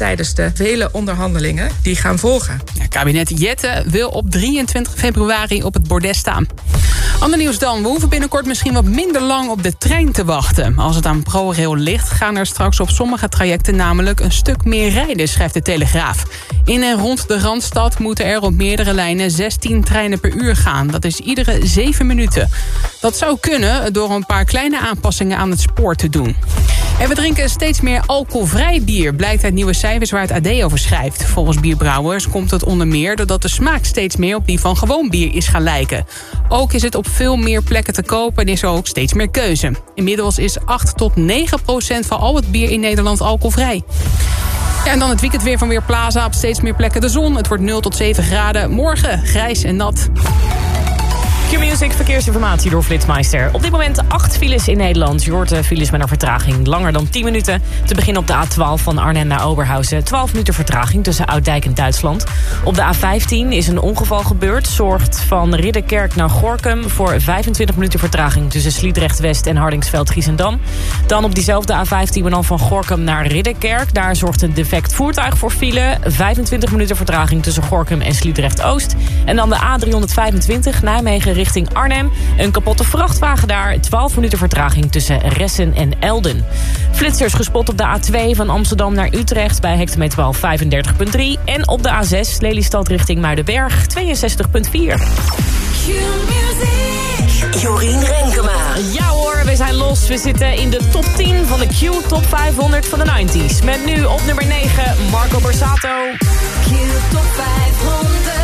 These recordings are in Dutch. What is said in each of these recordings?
tijdens de vele onderhandelingen die gaan volgen. Ja, kabinet Jette wil op 23 februari op het bordes staan. Ander nieuws dan. We hoeven binnenkort misschien wat minder lang op de trein te wachten. Als het aan ProRail ligt, gaan er straks op sommige trajecten namelijk een stuk meer rijden, schrijft de Telegraaf. In en rond de Randstad moeten er op meerdere lijnen 16 treinen per uur gaan. Dat is iedere 7 minuten. Dat zou kunnen door een paar kleine aanpassingen aan het spoor te doen. En we drinken steeds meer alcoholvrij bier, blijkt uit nieuwe cijfers waar het AD over schrijft. Volgens bierbrouwers komt het onder meer doordat de smaak steeds meer op die van gewoon bier is gaan lijken. Ook is het op veel meer plekken te kopen en is er ook steeds meer keuze. Inmiddels is 8 tot 9 procent van al het bier in Nederland alcoholvrij. En dan het weekend weer van Weerplaza. Op steeds meer plekken de zon. Het wordt 0 tot 7 graden. Morgen grijs en nat. Q-Music verkeersinformatie door Flitsmeister. Op dit moment acht files in Nederland. Hoort de files met een vertraging langer dan 10 minuten. Te beginnen op de A12 van Arnhem naar Oberhausen. 12 minuten vertraging tussen Ouddijk en Duitsland. Op de A15 is een ongeval gebeurd. Zorgt van Ridderkerk naar Gorkum voor 25 minuten vertraging... tussen Sliedrecht-West en Hardingsveld-Giessendam. Dan op diezelfde A15 maar dan van Gorkum naar Ridderkerk. Daar zorgt een defect voertuig voor file. 25 minuten vertraging tussen Gorkum en Sliedrecht-Oost. En dan de A325 Nijmegen richting Arnhem. Een kapotte vrachtwagen daar. 12 minuten vertraging tussen Ressen en Elden. Flitsers gespot op de A2 van Amsterdam naar Utrecht... bij hectometer 35.3. En op de A6 Lelystad richting Muidenberg 62.4. Jorien Renkema. Ja hoor, we zijn los. We zitten in de top 10 van de Q Top 500 van de 90s. Met nu op nummer 9 Marco Borsato. Q Top 500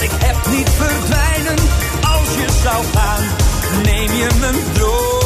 ik heb niet verdwijnen. Als je zou gaan, neem je mijn dromen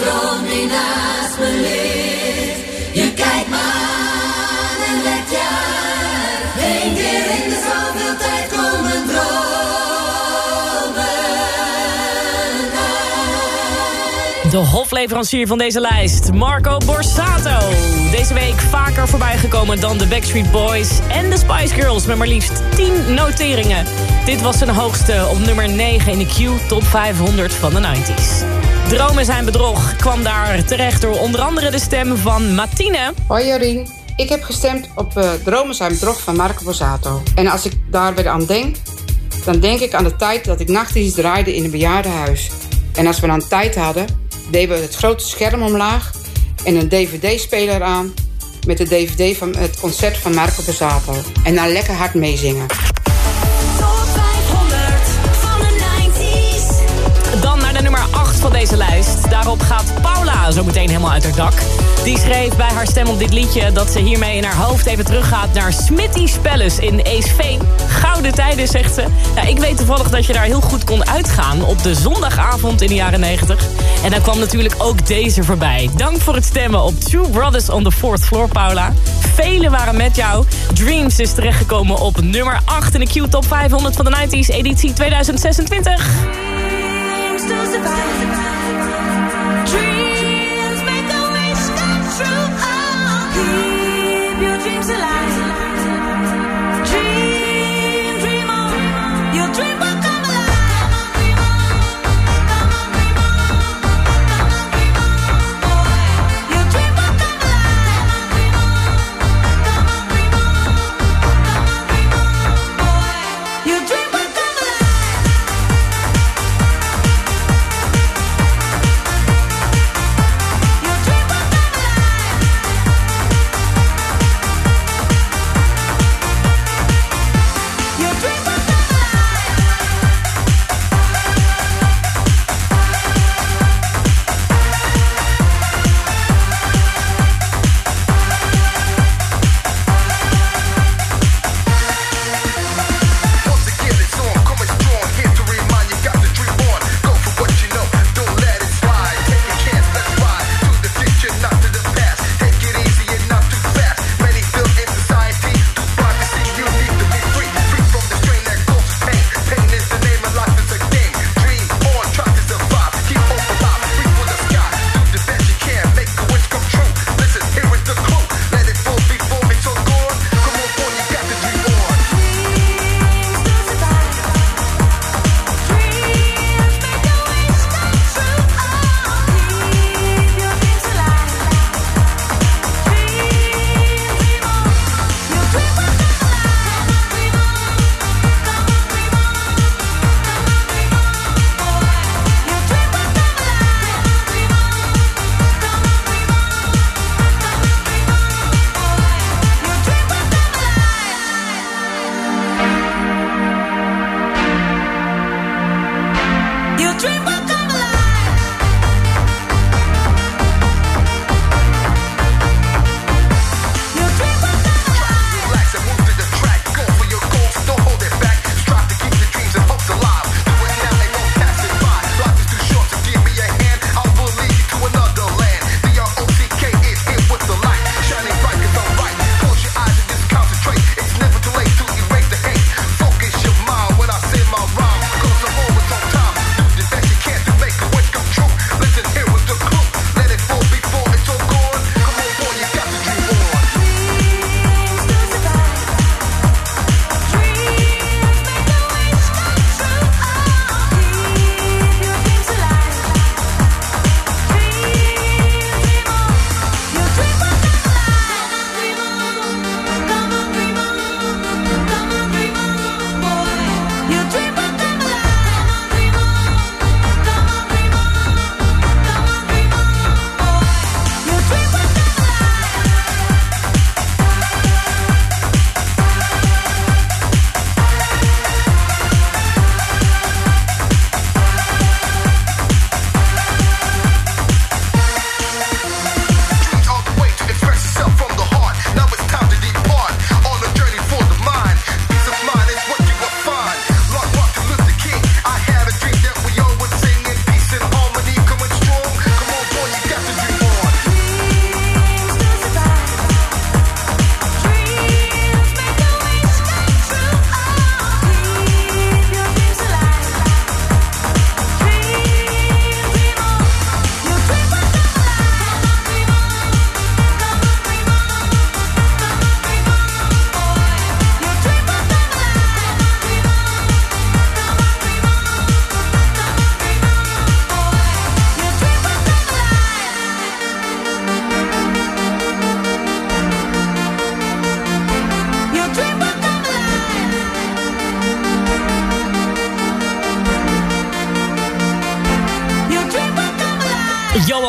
droom die naast me ligt. Je kijkt me aan en let je uit. Eén keer in de zoveel tijd komen dromen uit. De hofleverancier van deze lijst, Marco Borsato. Deze week vaker voorbij gekomen dan de Backstreet Boys en de Spice Girls... met maar liefst 10 noteringen. Dit was zijn hoogste op nummer 9 in de Q Top 500 van de 90s. Dromen zijn bedrog kwam daar terecht door onder andere de stem van Martine. Hoi Jorien, ik heb gestemd op eh, Dromen zijn bedrog van Marco Borsato. En als ik daar weer aan denk, dan denk ik aan de tijd dat ik nachtdienst draaide in een bejaardenhuis. En als we dan tijd hadden, deden we het grote scherm omlaag en een dvd-speler aan met de dvd van het concert van Marco Borsato. En dan lekker hard meezingen. Van deze lijst. Daarop gaat Paula zo meteen helemaal uit haar dak. Die schreef bij haar stem op dit liedje dat ze hiermee in haar hoofd even teruggaat naar Smitty's Palace in Eesveen. Gouden tijden, zegt ze. Ja, ik weet toevallig dat je daar heel goed kon uitgaan op de zondagavond in de jaren 90. En dan kwam natuurlijk ook deze voorbij. Dank voor het stemmen op Two Brothers on the Fourth Floor, Paula. Velen waren met jou. Dreams is terechtgekomen op nummer 8 in de Q Top 500 van de 90s editie 2026. Dreams make a wish come true. Oh, keep your dreams alive.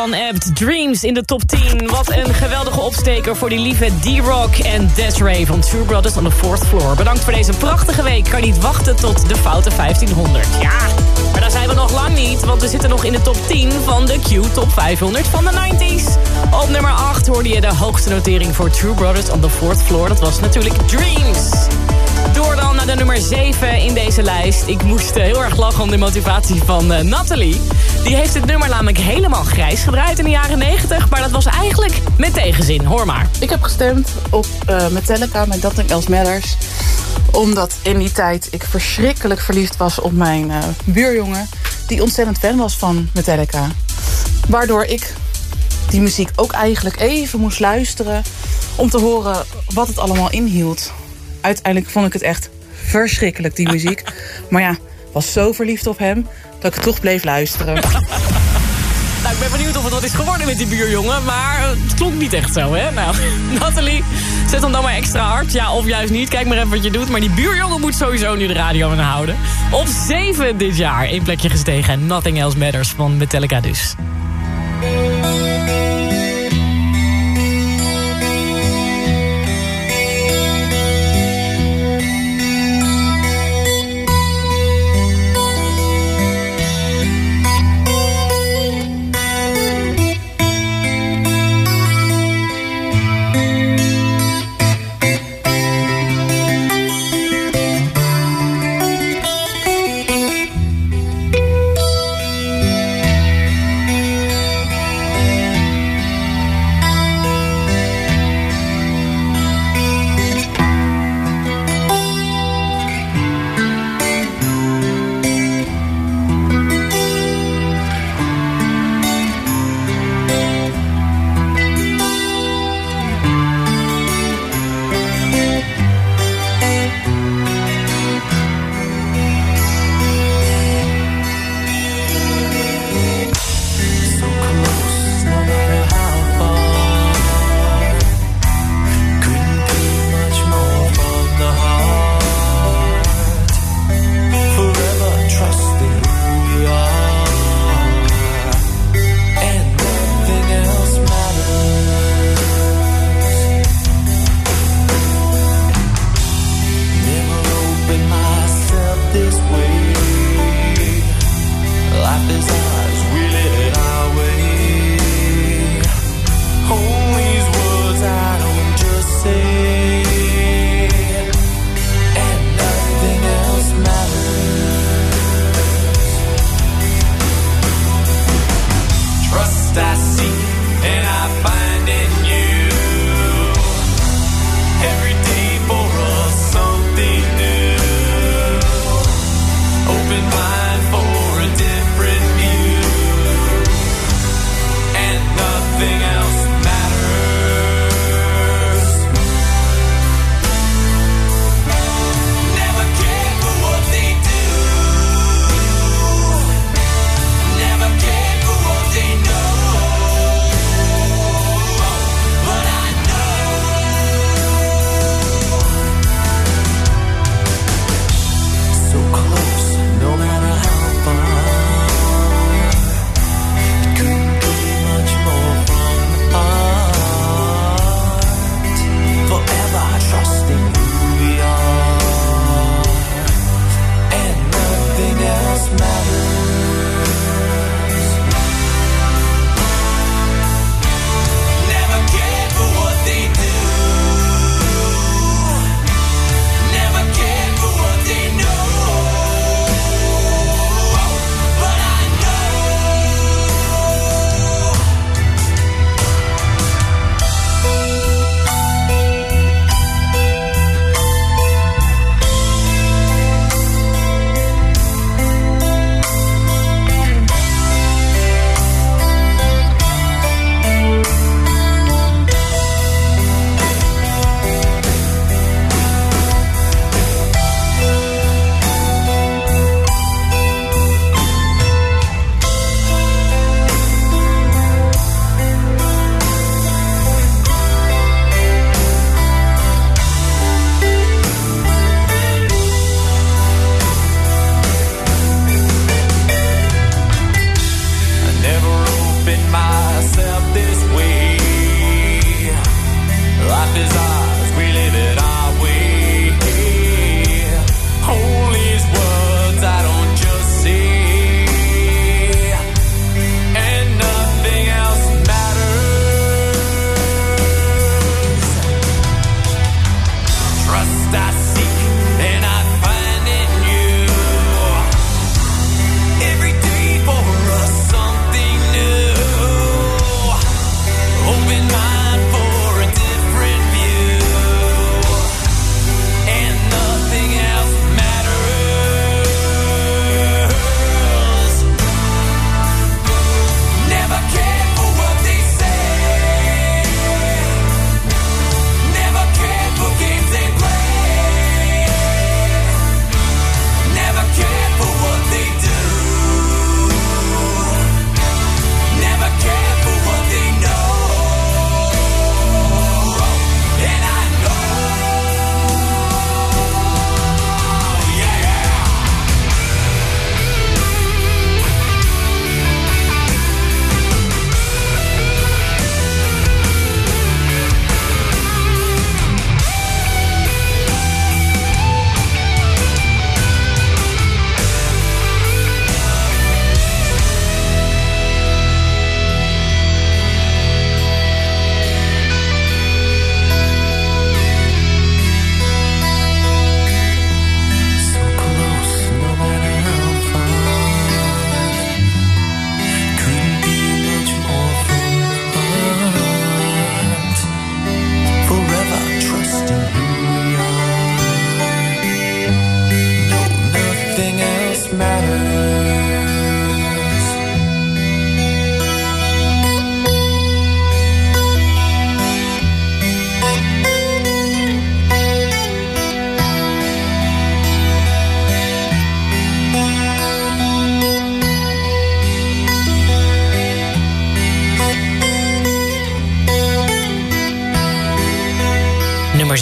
John Abt, Dreams in de top 10. Wat een geweldige opsteker voor die lieve D-Rock en Desiree van True Brothers on the Fourth Floor. Bedankt voor deze prachtige week. Kan niet wachten tot de foute 1500. Ja, maar daar zijn we nog lang niet, want we zitten nog in de top 10 van de Q Top 500 van de 90s. Op nummer 8 hoorde je de hoogste notering voor True Brothers on the Fourth Floor. Dat was natuurlijk Dreams. Door dan naar de nummer 7 in deze lijst. Ik moest eh, heel erg lachen om de motivatie van eh, Natalie. Die heeft het nummer namelijk helemaal grijs gedraaid in de jaren 90. Maar dat was eigenlijk met tegenzin. Hoor maar. Ik heb gestemd op eh, Metallica met Nothing Else Matters. Omdat in die tijd ik verschrikkelijk verliefd was op mijn buurjongen. Die ontzettend fan was van Metallica. Waardoor ik die muziek ook eigenlijk even moest luisteren... om te horen wat het allemaal inhield. Uiteindelijk vond ik het echt verschrikkelijk, die muziek. Maar ja, was zo verliefd op hem dat ik toch bleef luisteren. Nou, ik ben benieuwd of het wat is geworden met die buurjongen. Maar het klonk niet echt zo, hè? Nou, Nathalie, zet hem dan maar extra hard. Ja, of juist niet. Kijk maar even wat je doet. Maar die buurjongen moet sowieso nu de radio aan houden. Op 7 dit jaar. één plekje gestegen. Nothing Else Matters van Metallica dus.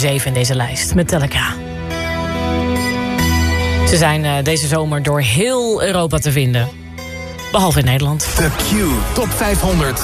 7 in deze lijst. Metallica. Ze zijn eh, deze zomer door heel Europa te vinden. Behalve in Nederland. De Q Top 500.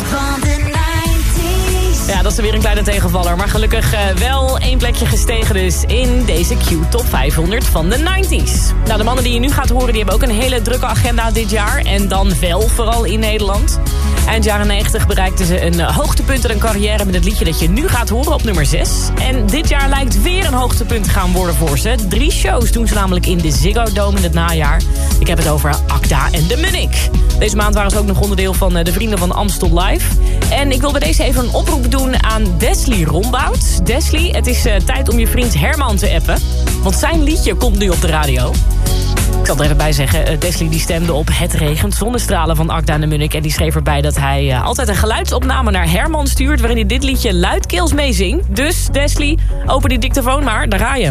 Van de 90s. Ja, dat is weer een kleine tegenvaller. Maar gelukkig eh, wel één plekje gestegen dus in deze Q Top 500 van de 90s. Nou, de mannen die je nu gaat horen, die hebben ook een hele drukke agenda dit jaar. En dan wel vooral in Nederland. Eind jaren 90 bereikten ze een eh, hoogtepunt in hun carrière... met het liedje dat je nu gaat horen op nummer 6. En dit jaar lijkt weer een hoogtepunt te gaan worden voor ze. Drie shows doen ze namelijk in de Ziggo Dome in het najaar. Ik heb het over Acta en de Munnik. Deze maand waren ze ook nog onderdeel van eh, de Vrienden van Amstel Live. En ik wil bij deze even een oproep doen aan Desley Rombout. Desley, het is eh, tijd om je vriend Herman te appen. Want zijn liedje komt nu op de radio. Ik zal er even bij zeggen, eh, Desley die stemde op Het regent zonnestralen van Akda de Munnik. En die schreef erbij dat hij eh, altijd een geluidsopname naar Herman stuurt... waarin hij dit liedje luidkeels meezingt. Dus Desley, open die dictafoon maar, daar ga je.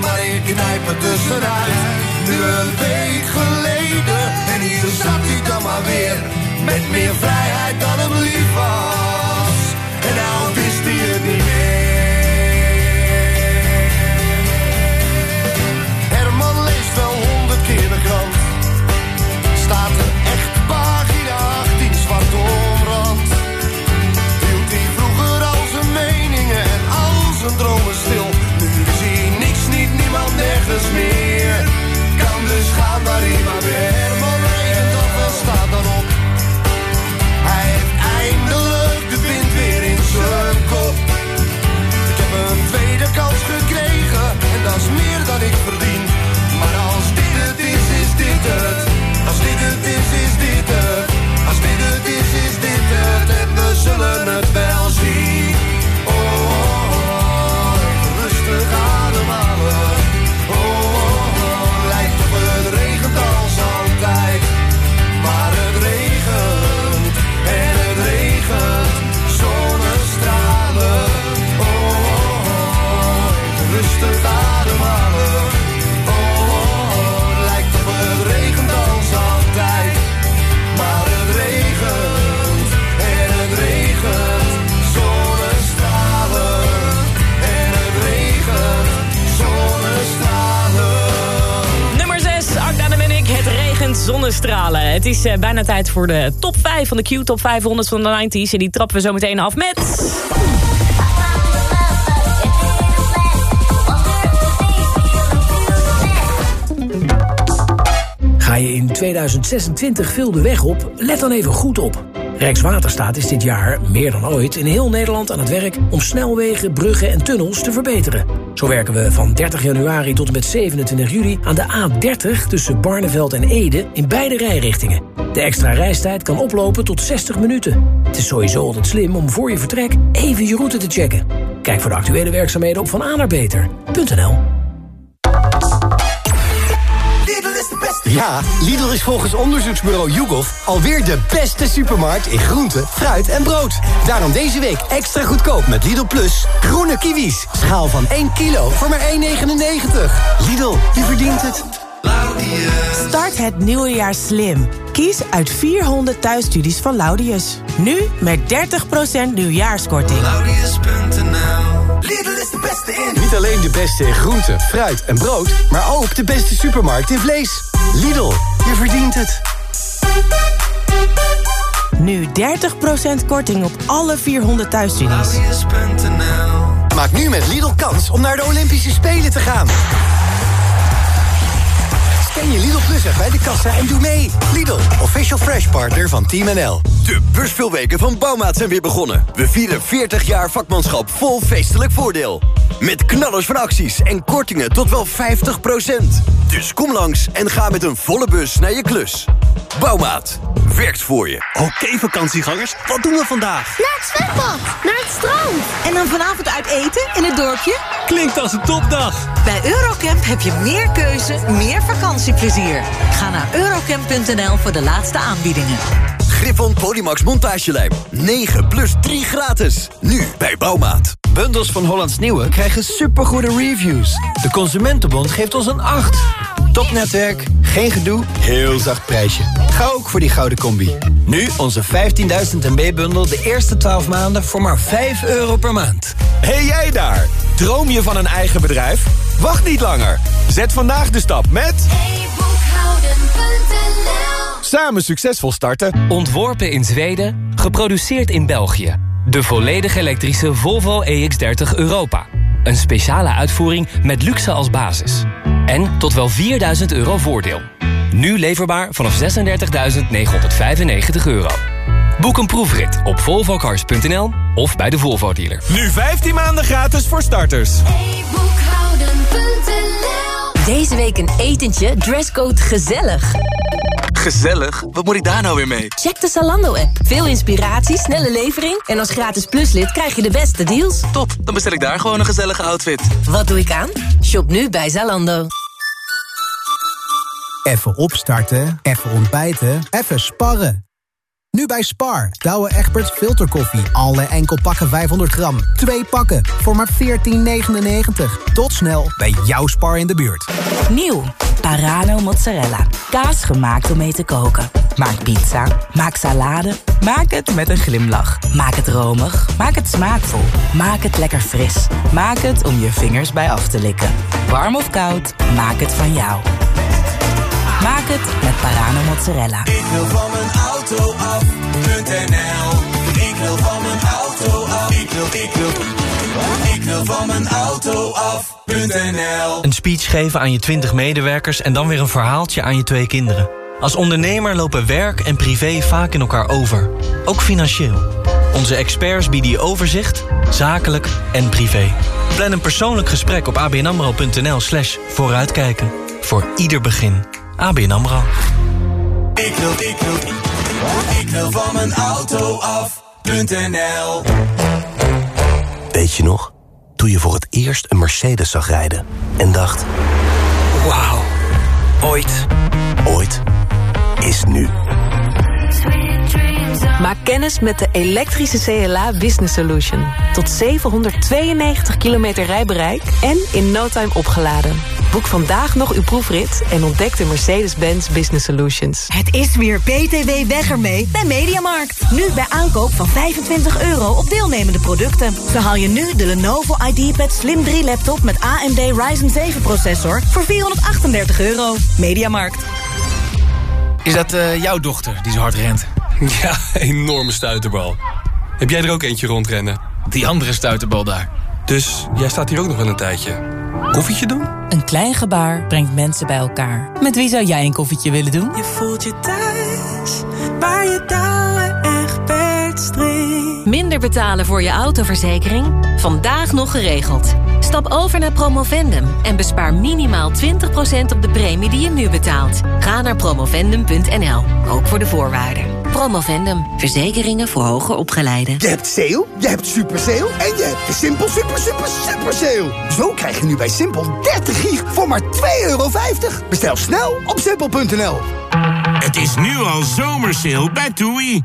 maar ik knijp het tussenuit. Nu een week geleden en hier zat hij dan maar weer. Met meer vrijheid dan hem lief was. En nou wist hij het niet meer. Herman leest wel honderd keer de krant. Maar. Herman regent of en staat dan op. Hij heeft eindelijk de wind weer in zijn is eh, bijna tijd voor de top 5 van de Q Top 500 van de 90s. En die trappen we zo meteen af met... Ga je in 2026 veel de weg op? Let dan even goed op. Rijkswaterstaat is dit jaar, meer dan ooit, in heel Nederland aan het werk om snelwegen, bruggen en tunnels te verbeteren. Zo werken we van 30 januari tot en met 27 juli aan de A30 tussen Barneveld en Ede in beide rijrichtingen. De extra reistijd kan oplopen tot 60 minuten. Het is sowieso altijd slim om voor je vertrek even je route te checken. Kijk voor de actuele werkzaamheden op vananaarbeter.nl. Ja, Lidl is volgens onderzoeksbureau YouGov alweer de beste supermarkt in groente, fruit en brood. Daarom deze week extra goedkoop met Lidl Plus groene kiwis. Schaal van 1 kilo voor maar 1,99. Lidl, je verdient het. Start het nieuwe jaar slim. Kies uit 400 thuisstudies van Laudius. Nu met 30% nieuwjaarskorting. Lidl is de beste in. Niet alleen de beste in groente, fruit en brood, maar ook de beste supermarkt in vlees. Lidl, je verdient het. Nu 30% korting op alle 400 thuisstudies. Maak nu met Lidl kans om naar de Olympische Spelen te gaan. Scan je Lidl Plus app bij de kassa en doe mee. Lidl, official fresh partner van Team NL. De beursveelweken van Bouwmaat zijn weer begonnen. We vieren 40 jaar vakmanschap vol feestelijk voordeel. Met knallers van acties en kortingen tot wel 50%. Dus kom langs en ga met een volle bus naar je klus. Bouwmaat. Werkt voor je. Oké vakantiegangers, wat doen we vandaag? Naar het zwembad, naar het strand. En dan vanavond uit eten in het dorpje? Klinkt als een topdag. Bij Eurocamp heb je meer keuze, meer vakantieplezier. Ga naar eurocamp.nl voor de laatste aanbiedingen. Griffon Polymax montagelijm. 9 plus 3 gratis. Nu bij Bouwmaat. Bundels van Hollands Nieuwe krijgen supergoede reviews. De Consumentenbond geeft ons een 8. Topnetwerk, geen gedoe, heel zacht prijsje. Ga ook voor die gouden combi. Nu onze 15.000 MB-bundel de eerste 12 maanden voor maar 5 euro per maand. Hey jij daar! Droom je van een eigen bedrijf? Wacht niet langer. Zet vandaag de stap met... Samen succesvol starten. Ontworpen in Zweden, geproduceerd in België. De volledig elektrische Volvo EX30 Europa. Een speciale uitvoering met luxe als basis. En tot wel 4000 euro voordeel. Nu leverbaar vanaf 36.995 euro. Boek een proefrit op volvocars.nl of bij de Volvo dealer. Nu 15 maanden gratis voor starters. Deze week een etentje, dresscode gezellig. Gezellig? Wat moet ik daar nou weer mee? Check de Zalando-app. Veel inspiratie, snelle levering... en als gratis pluslid krijg je de beste deals. Top, dan bestel ik daar gewoon een gezellige outfit. Wat doe ik aan? Shop nu bij Zalando. Even opstarten, even ontbijten, even sparren. Nu bij Spar, Douwe Egberts filterkoffie. Alle enkel pakken 500 gram. Twee pakken voor maar 14,99. Tot snel bij jouw Spar in de buurt. Nieuw, Parano mozzarella. Kaas gemaakt om mee te koken. Maak pizza, maak salade, maak het met een glimlach. Maak het romig, maak het smaakvol. Maak het lekker fris. Maak het om je vingers bij af te likken. Warm of koud, maak het van jou. Maak het met Parano mozzarella. Ik wil van mijn auto af.nl Ik wil van mijn auto af. Ik wil, ik wil, ik wil van mijn auto af.nl Een speech geven aan je 20 medewerkers en dan weer een verhaaltje aan je twee kinderen. Als ondernemer lopen werk en privé vaak in elkaar over. Ook financieel. Onze experts bieden je overzicht, zakelijk en privé. Plan een persoonlijk gesprek op abnamro.nl slash vooruitkijken. Voor ieder begin. ABN AMRO. Ik wil, ik wil, ik wil van mijn auto af.nl Weet je nog? Toen je voor het eerst een Mercedes zag rijden en dacht... Wauw, ooit. Ooit is nu. Maak kennis met de elektrische CLA Business Solution. Tot 792 kilometer rijbereik en in no time opgeladen. Boek vandaag nog uw proefrit en ontdek de Mercedes-Benz Business Solutions. Het is weer BTW weg ermee bij Mediamarkt. Nu bij aankoop van 25 euro op deelnemende producten. Zo haal je nu de Lenovo IdeaPad Slim 3 laptop met AMD Ryzen 7 processor voor 438 euro. Mediamarkt. Is dat eh, jouw dochter die zo hard rent? Ja, enorme stuiterbal. Heb jij er ook eentje rondrennen? Die andere stuiterbal daar. Dus jij staat hier ook nog wel een tijdje. Koffietje doen? Een klein gebaar brengt mensen bij elkaar. Met wie zou jij een koffietje willen doen? Je voelt je thuis, waar je touwen echt minder betalen voor je autoverzekering? Vandaag nog geregeld. Stap over naar Promovendum en bespaar minimaal 20% op de premie die je nu betaalt. Ga naar promovendum.nl, ook voor de voorwaarden. Promovendum, verzekeringen voor hoger opgeleiden. Je hebt sale, je hebt super sale en je hebt de Simpel super super super sale. Zo krijg je nu bij Simpel 30 gig voor maar 2,50 euro. Bestel snel op simpel.nl. Het is nu al zomersale bij TUI.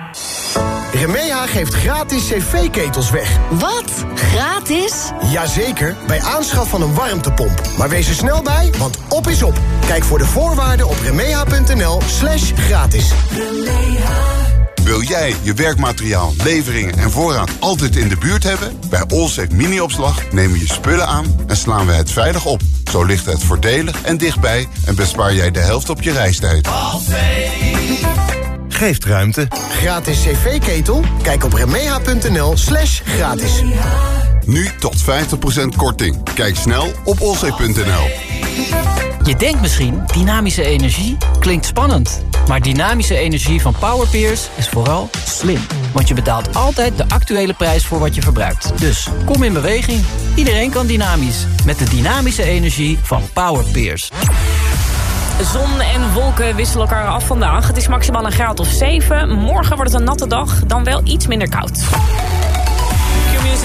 Remeha geeft gratis cv-ketels weg. Wat? Gratis? Jazeker, bij aanschaf van een warmtepomp. Maar wees er snel bij, want op is op. Kijk voor de voorwaarden op remeha.nl slash gratis. Wil jij je werkmateriaal, leveringen en voorraad altijd in de buurt hebben? Bij Allsafe Mini-opslag nemen we je spullen aan en slaan we het veilig op. Zo ligt het voordelig en dichtbij en bespaar jij de helft op je reistijd. Geeft ruimte. Gratis cv-ketel? Kijk op remeha.nl slash gratis. Nu tot 50% korting. Kijk snel op olzee.nl. Je denkt misschien, dynamische energie klinkt spannend. Maar dynamische energie van Powerpeers is vooral slim. Want je betaalt altijd de actuele prijs voor wat je verbruikt. Dus kom in beweging. Iedereen kan dynamisch. Met de dynamische energie van Powerpeers. Zon en wolken wisselen elkaar af vandaag. Het is maximaal een graad of 7. Morgen wordt het een natte dag, dan wel iets minder koud.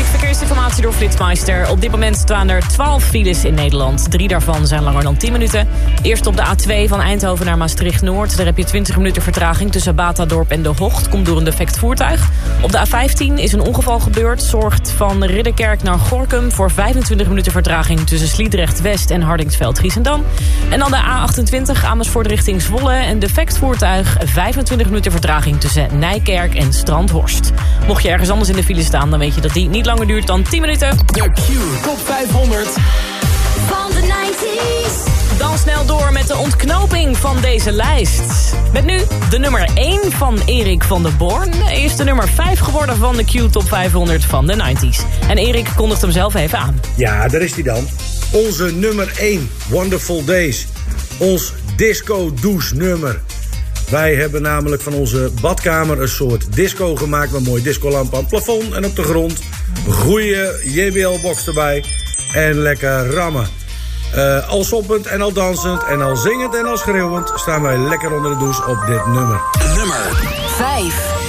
Verkeersinformatie door Flitsmeister. Op dit moment staan er 12 files in Nederland. Drie daarvan zijn langer dan 10 minuten. Eerst op de A2 van Eindhoven naar Maastricht-Noord. Daar heb je 20 minuten vertraging tussen Batadorp en De Hocht. Komt door een defect voertuig. Op de A15 is een ongeval gebeurd. Zorgt van Ridderkerk naar Gorkum voor 25 minuten vertraging... tussen Sliedrecht-West en Hardingsveld-Giessendam. En dan de A28 Amersfoort richting Zwolle. Een defect voertuig, 25 minuten vertraging tussen Nijkerk en Strandhorst. Mocht je ergens anders in de file staan, dan weet je dat die niet langer duurt dan 10 minuten. De Q Top 500 van de 90s. Dan snel door met de ontknoping van deze lijst. Met nu de nummer 1 van Erik van der Born. Is de nummer 5 geworden van de Q Top 500 van de 90s. En Erik kondigt hem zelf even aan. Ja, daar is hij dan. Onze nummer 1, Wonderful Days. Ons disco douche nummer. Wij hebben namelijk van onze badkamer een soort disco gemaakt... met mooie discolamp aan het plafond en op de grond. Goeie JBL-box erbij. En lekker rammen. Uh, al soppend en al dansend en al zingend en al schreeuwend... staan wij lekker onder de douche op dit nummer. Nummer 5.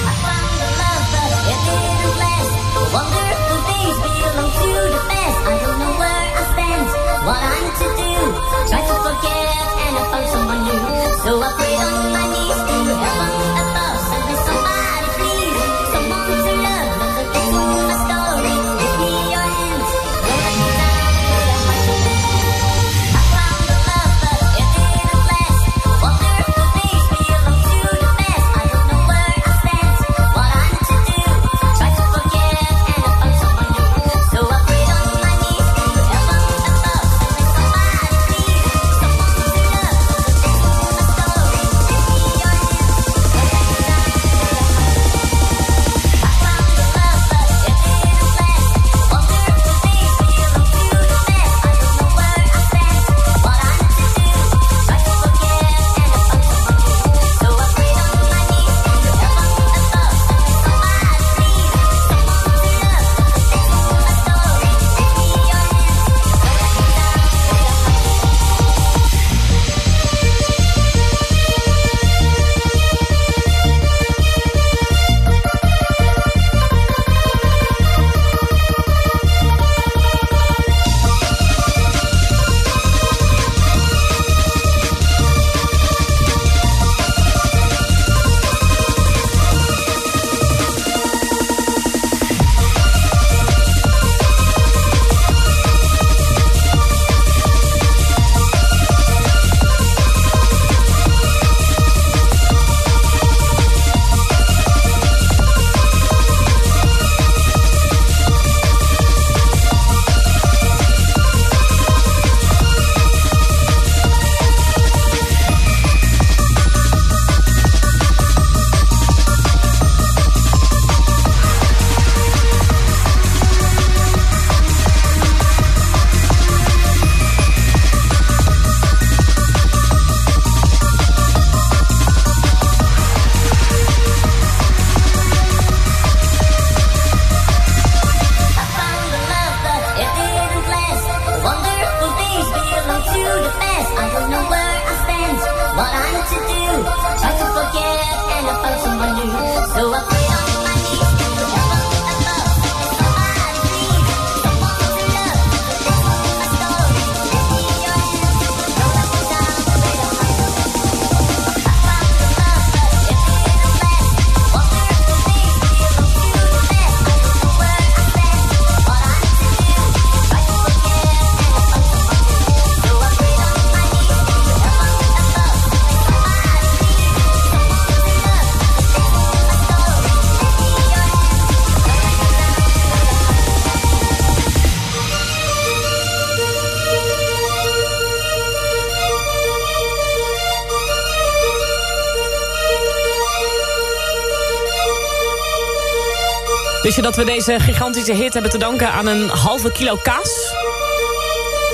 Dat we deze gigantische hit hebben te danken aan een halve kilo kaas?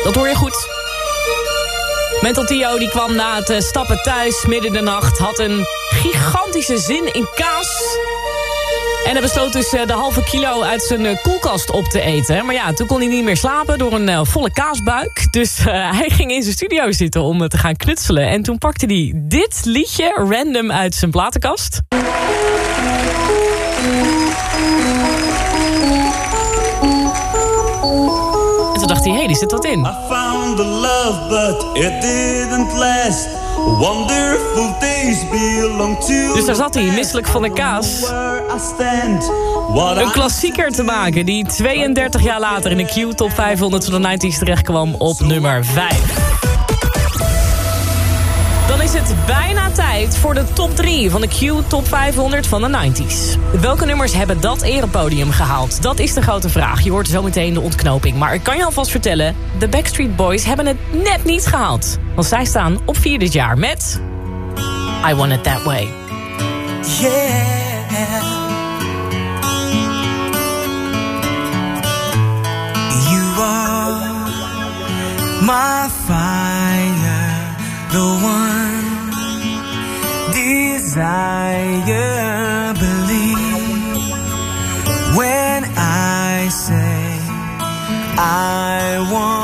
Dat hoor je goed. Mental Tio die kwam na het eh, stappen thuis midden in de nacht... had een gigantische zin in kaas... En hij besloot dus eh, de halve kilo uit zijn eh, koelkast op te eten. Maar ja, toen kon hij niet meer slapen door een volle kaasbuik. Dus hij ging in zijn studio zitten om te gaan knutselen. En toen pakte hij dit liedje random uit zijn platenkast. Dacht hij, hé, hey, die zit wat in. found the love, but it didn't last. Wonderful days belong to Dus daar zat hij, misselijk van de kaas. Een klassieker te maken die 32 jaar later in de Q Top 500 van de 90s terechtkwam op nummer 5. Het bijna tijd voor de top 3 van de Q Top 500 van de 90s. Welke nummers hebben dat erepodium gehaald? Dat is de grote vraag. Je hoort zometeen de ontknoping. Maar ik kan je alvast vertellen, de Backstreet Boys hebben het net niet gehaald. Want zij staan op 4 dit jaar met... I Want It That Way. You are my fire, the one desire. Believe when I say I want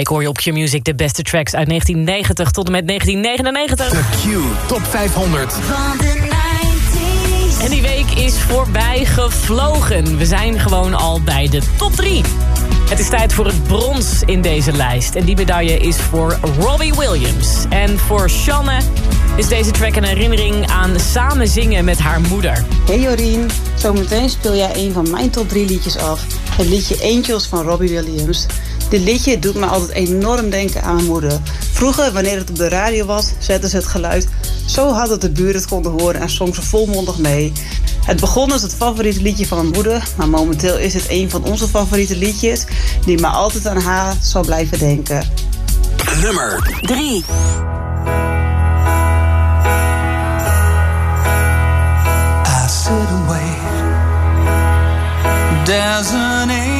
week hoor je op Q-Music de beste tracks uit 1990 tot en met 1999. De Q Top 500. En die week is voorbij gevlogen. We zijn gewoon al bij de top 3. Het is tijd voor het brons in deze lijst. En die medaille is voor Robbie Williams. En voor Shanne is deze track een herinnering aan samen zingen met haar moeder. Hey Jorien, zometeen speel jij een van mijn top 3 liedjes af. Het liedje Angels van Robbie Williams. Dit liedje doet me altijd enorm denken aan mijn moeder. Vroeger, wanneer het op de radio was, zetten ze het geluid zo hard dat de buren het konden horen en zong ze volmondig mee. Het begon als het favoriete liedje van mijn moeder, maar momenteel is het een van onze favoriete liedjes die me altijd aan haar zal blijven denken. Nummer 3. I sit and wait. There's an angel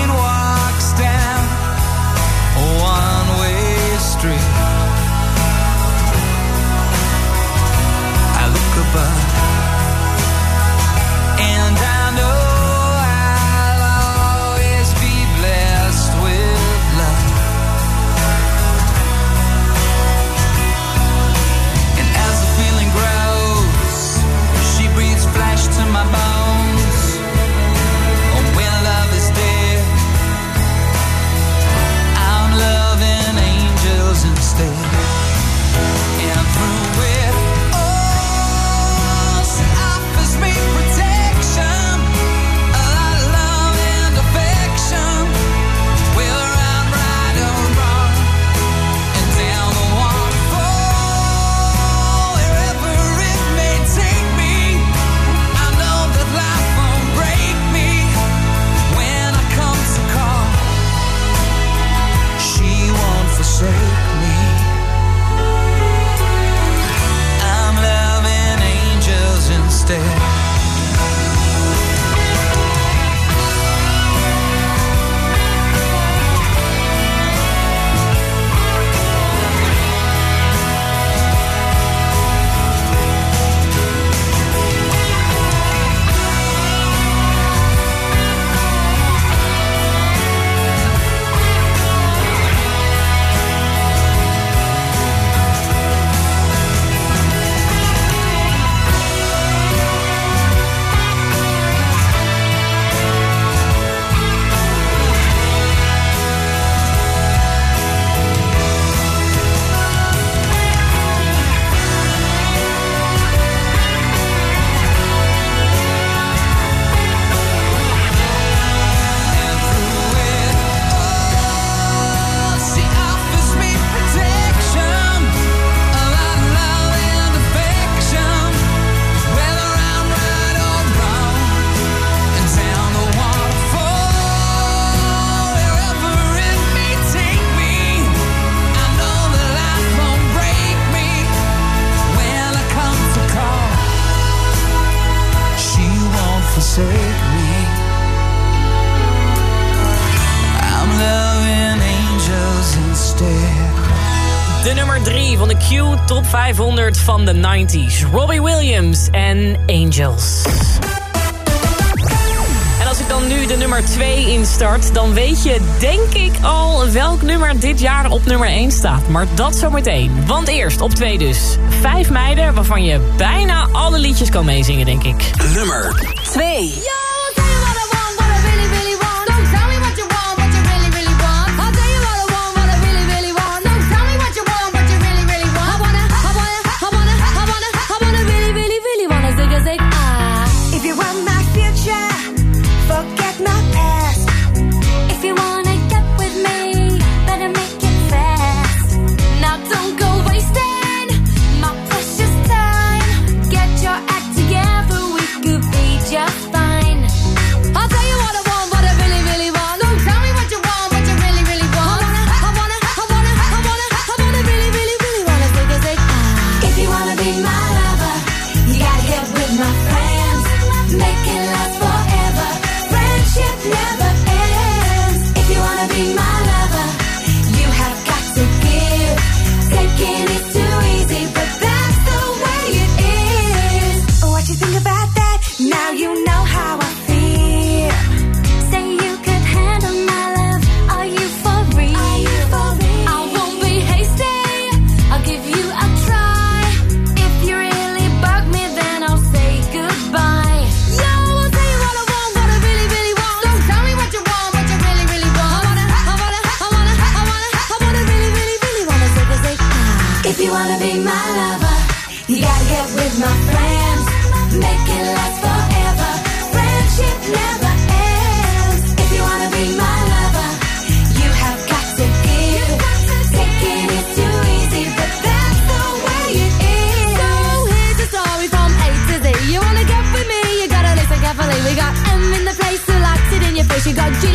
90s. Robbie Williams en Angels. En als ik dan nu de nummer 2 instart... dan weet je denk ik al welk nummer dit jaar op nummer 1 staat. Maar dat zometeen. Want eerst op 2 dus. Vijf meiden waarvan je bijna alle liedjes kan meezingen, denk ik. Nummer 2.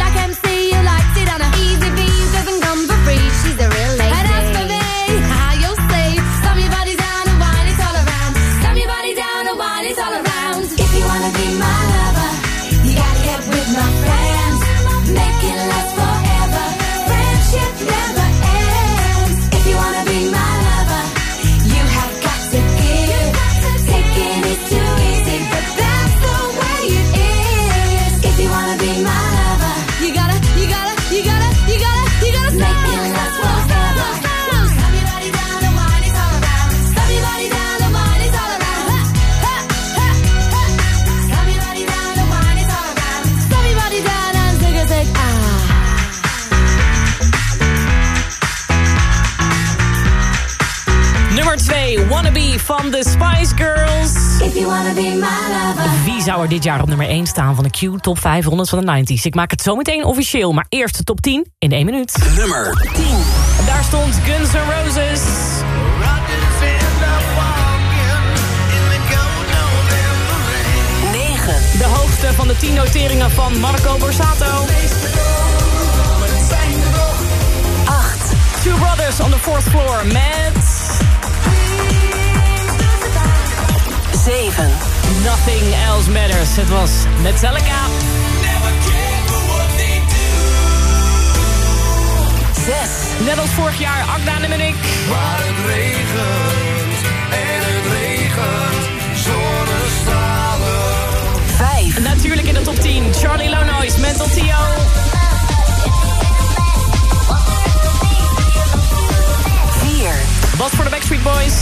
like I'm. Wie zou er dit jaar op nummer 1 staan van de Q Top 500 van de 90s? Ik maak het zo meteen officieel, maar eerst de top 10 in 1 minuut. Nummer 10. En daar stond Guns N' Roses. De hoogste van de 10 noteringen van Marco Borsato. 8. Two Brothers on the Fourth Floor met... 7. Nothing Else Matters. Het was Metallica. 6. Net als vorig jaar, Agda en ik. Waar het regent en het regent, zonnestralen. 5. Natuurlijk in de top 10, Charlie Lonois, Mental T.O. 4. Wat voor de Backstreet Boys.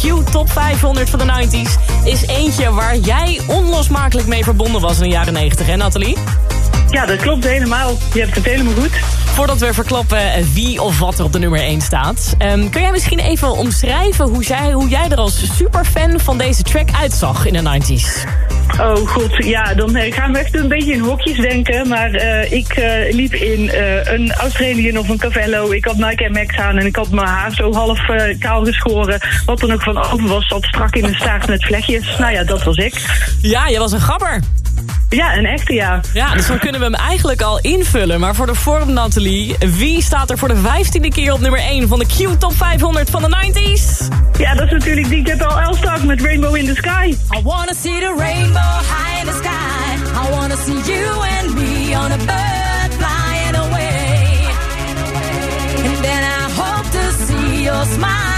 Q Top 500 van de 90s is eentje waar jij onlosmakelijk mee verbonden was in de jaren 90, hè Nathalie? Ja, dat klopt helemaal. Je hebt het helemaal goed. Voordat we verklappen wie of wat er op de nummer 1 staat... ehm, kun jij misschien even omschrijven hoe, zij, hoe jij er als superfan van deze track uitzag in de 90s? Oh god, ja, dan eh, gaan we echt een beetje in hokjes denken. Maar eh, ik eh, liep in een Australian of een Cavello. Ik had Nike en Max aan en ik had mijn haar zo half kaal geschoren. Wat er nog van over was, zat strak in een staart met vlechtjes. Nou ja, dat was ik. Ja, je was een gabber. Ja, een echte ja. Ja, dus dan kunnen we hem eigenlijk al invullen. Maar voor de vorm, Nathalie, wie staat er voor de vijftiende keer op nummer 1 van de Q Top 500 van de 90s? Ja, dat is natuurlijk die Get All Elstak met Rainbow in the Sky. I wanna see the rainbow high in the sky. I wanna see you and me on a bird flying away. And then I hope to see your smile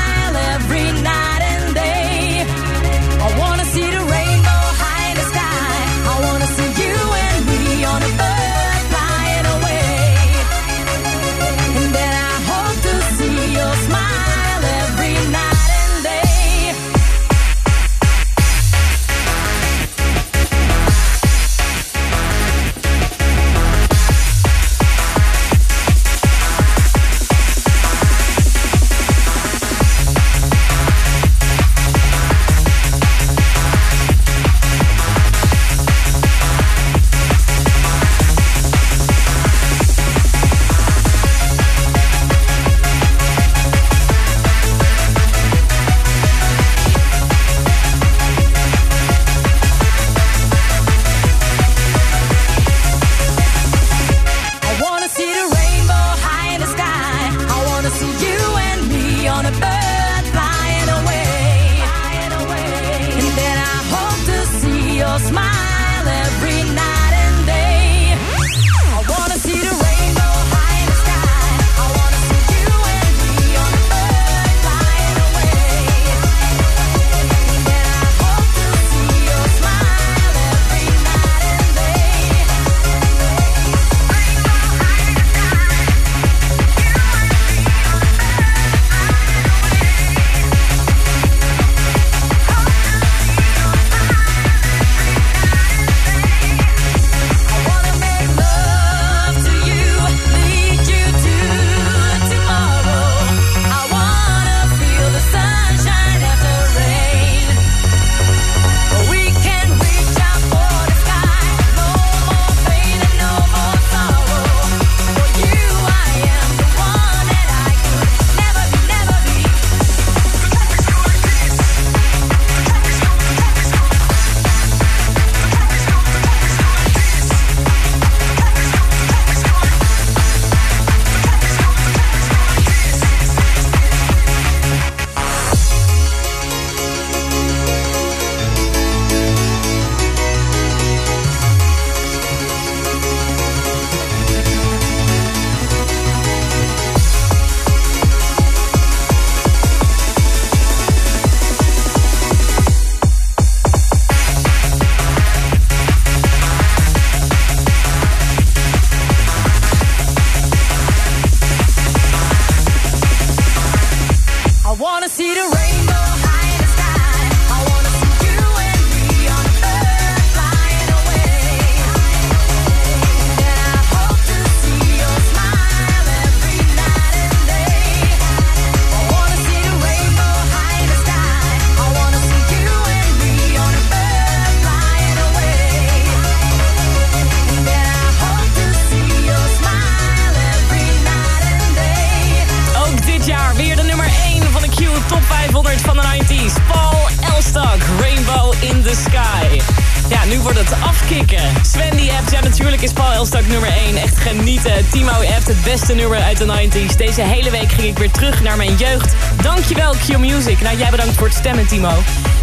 het beste nummer uit de 90s. Deze hele week ging ik weer terug naar mijn jeugd. Dankjewel Q Music. Nou, jij bedankt voor het stemmen Timo.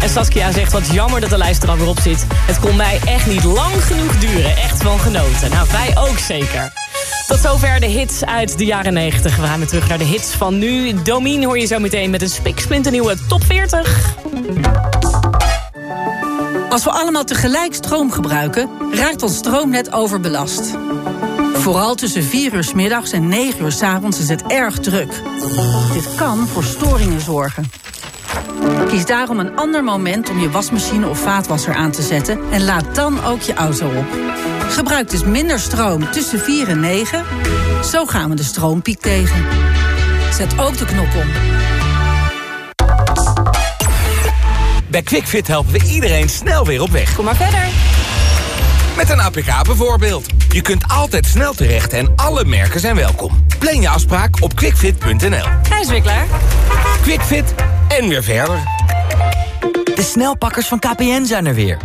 En Saskia zegt wat jammer dat de lijst er alweer op zit. Het kon mij echt niet lang genoeg duren. Echt van genoten. Nou, wij ook zeker. Tot zover de hits uit de jaren 90. We gaan weer terug naar de hits van nu. Domien hoor je zo meteen met een spiksplinternieuwe top 40. Als we allemaal tegelijk stroom gebruiken, raakt ons stroomnet overbelast. Vooral tussen 4 uur 's middags en 9 uur 's avonds is het erg druk. Dit kan voor storingen zorgen. Kies daarom een ander moment om je wasmachine of vaatwasser aan te zetten en laad dan ook je auto op. Gebruik dus minder stroom tussen 4 en 9. Zo gaan we de stroompiek tegen. Zet ook de knop om. Bij QuickFit helpen we iedereen snel weer op weg. Kom maar verder. Met een APK bijvoorbeeld. Je kunt altijd snel terecht en alle merken zijn welkom. Plan je afspraak op quickfit.nl. Hij is weer klaar. QuickFit en weer verder. De snelpakkers van KPN zijn er weer.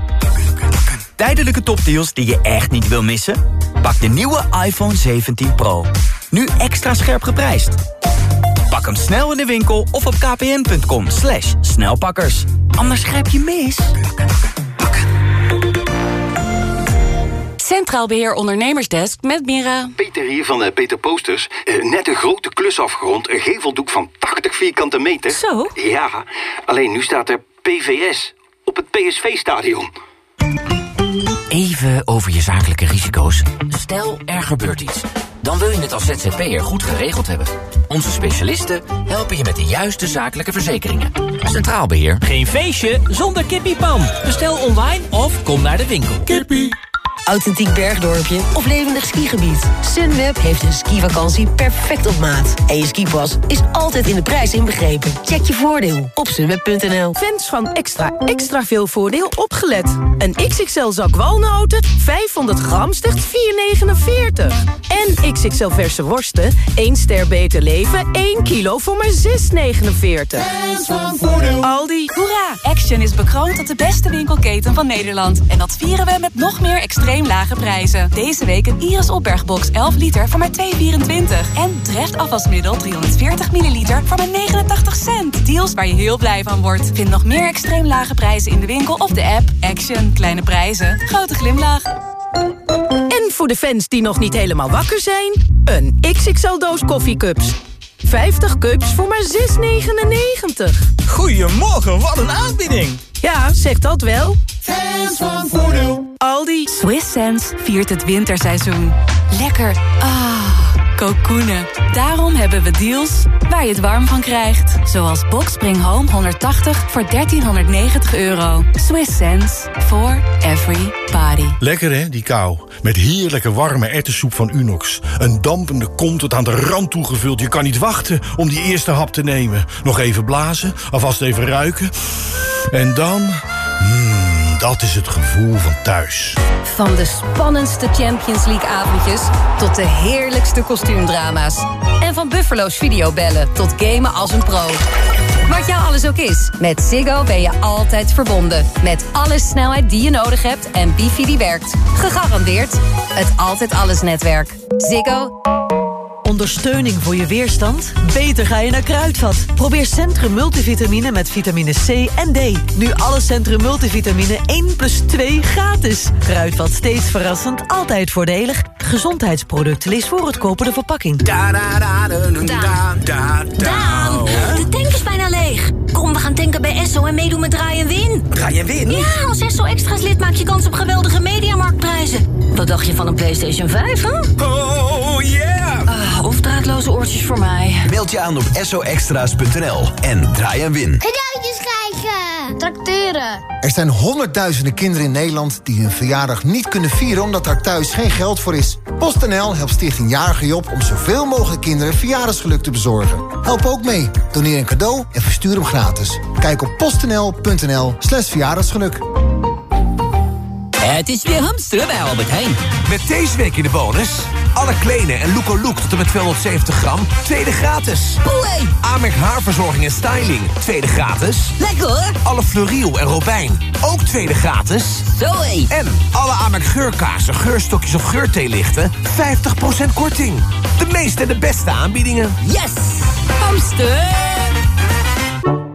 tijdelijke topdeals die je echt niet wil missen? Pak de nieuwe iPhone 17 Pro. Nu extra scherp geprijsd. Pak hem snel in de winkel of op kpn.com slash snelpakkers. Anders grijp je mis. Centraal Beheer Ondernemersdesk met Mira. Peter hier van eh, Peter Posters. Eh, net een grote klus afgerond. Een geveldoek van 80 vierkante meter. Zo? Ja, alleen nu staat er PVS op het PSV-stadion. Even over je zakelijke risico's. Stel, er gebeurt iets. Dan wil je het als ZZP'er goed geregeld hebben. Onze specialisten helpen je met de juiste zakelijke verzekeringen. Centraal Beheer. Geen feestje zonder kippiepan. Bestel online of kom naar de winkel. Kippie. Authentiek bergdorpje of levendig skigebied. Sunweb heeft een skivakantie perfect op maat. En je skipas is altijd in de prijs inbegrepen. Check je voordeel op sunweb.nl. Fans van extra extra veel voordeel opgelet. Een XXL zak walnoten, 500 gram, slechts 4,49. En XXL verse worsten, 1 ster beter leven, 1 kilo voor maar 6,49. Aldi. Hoera! Action is bekroond tot de beste winkelketen van Nederland. En dat vieren we met nog meer extreem lage prijzen. Deze week een Iris opbergbox 11 liter voor maar 2,24. En Dreft afwasmiddel 340 milliliter voor maar 89 cent. Deals waar je heel blij van wordt. Vind nog meer extreem lage prijzen in de winkel of de app. Action. Kleine prijzen. Grote glimlach. En voor de fans die nog niet helemaal wakker zijn... een XXL-doos koffiecups. 50 cups voor maar 6,99. Goedemorgen, wat een aanbieding. Ja, zeg dat wel. Fans van voordeel. Aldi. Swiss Sense viert het winterseizoen. Lekker. Ah, kokoenen. Daarom hebben we deals waar je het warm van krijgt. Zoals Boxspring Home 180 voor 1390 euro. Swiss Sense for every party. Lekker hè, die kou. Met heerlijke warme erwtensoep van Unox. Een dampende kom tot aan de rand toegevuld. Je kan niet wachten om die eerste hap te nemen. Nog even blazen, alvast even ruiken. En dan... Mmm, dat is het gevoel van thuis. Van de spannendste Champions League avondjes tot de heerlijkste kostuumdrama's. En van Buffalo's videobellen tot gamen als een pro. Wat jou alles ook is, met Ziggo ben je altijd verbonden. Met alle snelheid die je nodig hebt en wifi die werkt. Gegarandeerd het Altijd Alles netwerk. Ziggo. Ondersteuning voor je weerstand? Beter ga je naar Kruidvat. Probeer Centrum Multivitamine met vitamine C en D. Nu alle Centrum Multivitamine 1 plus 2 gratis. Kruidvat steeds verrassend, altijd voordelig. Gezondheidsproduct, lees voor het kopen de verpakking. Daan, de tank is bijna leeg. Kom, we gaan tanken bij Esso en meedoen met Draai en Win. Draai en Win? Ja, als Esso Extra's lid maak je kans op geweldige mediamarktprijzen. Wat dacht je van een PlayStation 5, hè? Oh, yeah! Of draadloze oortjes voor mij. Meld je aan op soextra's.nl en draai en win. Cadeautjes krijgen! Tracteren! Er zijn honderdduizenden kinderen in Nederland die hun verjaardag niet kunnen vieren omdat daar thuis geen geld voor is. PostNL helpt Stichting Jarige Job om zoveel mogelijk kinderen verjaardagsgeluk te bezorgen. Help ook mee. Doneer een cadeau en verstuur hem gratis. Kijk op postnl.nl slash verjaardagsgeluk. Het is weer hamsteren bij Albert Heijn. Met deze week in de bonus... alle kleine en Look Look tot en met 270 gram, tweede gratis. Boei! Amerk haarverzorging en styling, tweede gratis. Lekker hoor! Alle Fleuriel en Robijn, ook tweede gratis. Zoé! En alle Amerk geurkaarsen, geurstokjes of geurtheelichten, 50% korting. De meeste en de beste aanbiedingen. Yes! Hamster!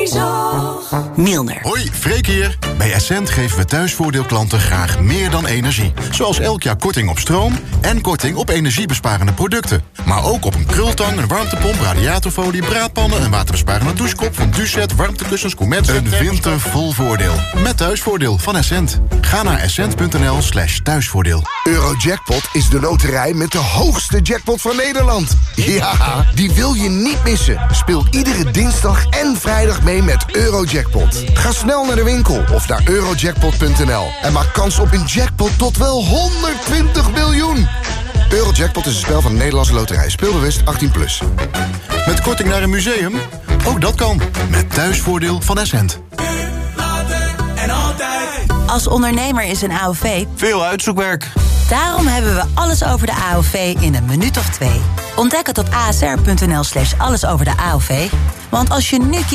bezig. Milner. Hoi, Freek hier. Bij Essent geven we thuisvoordeelklanten graag meer dan energie. Zoals elk jaar korting op stroom en korting op energiebesparende producten. Maar ook op een krultang, een warmtepomp, radiatorfolie, braadpannen... een waterbesparende douchekop van Ducet, warmtekussens, Comet... Een winter vol voordeel. Met thuisvoordeel van Essent. Ga naar essent.nl slash thuisvoordeel. Eurojackpot is de loterij met de hoogste jackpot van Nederland. Ja, die wil je niet missen. Speel iedere dinsdag en vrijdag mee met Eurojackpot. Ga snel naar de winkel of naar eurojackpot.nl en maak kans op een jackpot tot wel 120 miljoen. Eurojackpot is een spel van de Nederlandse loterij. Speelbewust 18+. Plus. Met korting naar een museum? Ook dat kan. Met thuisvoordeel van Essent. Als ondernemer is een AOV Veel uitzoekwerk. Daarom hebben we alles over de AOV in een minuut of twee. Ontdek het op asr.nl slash alles over de AOV. Want als je nu kiest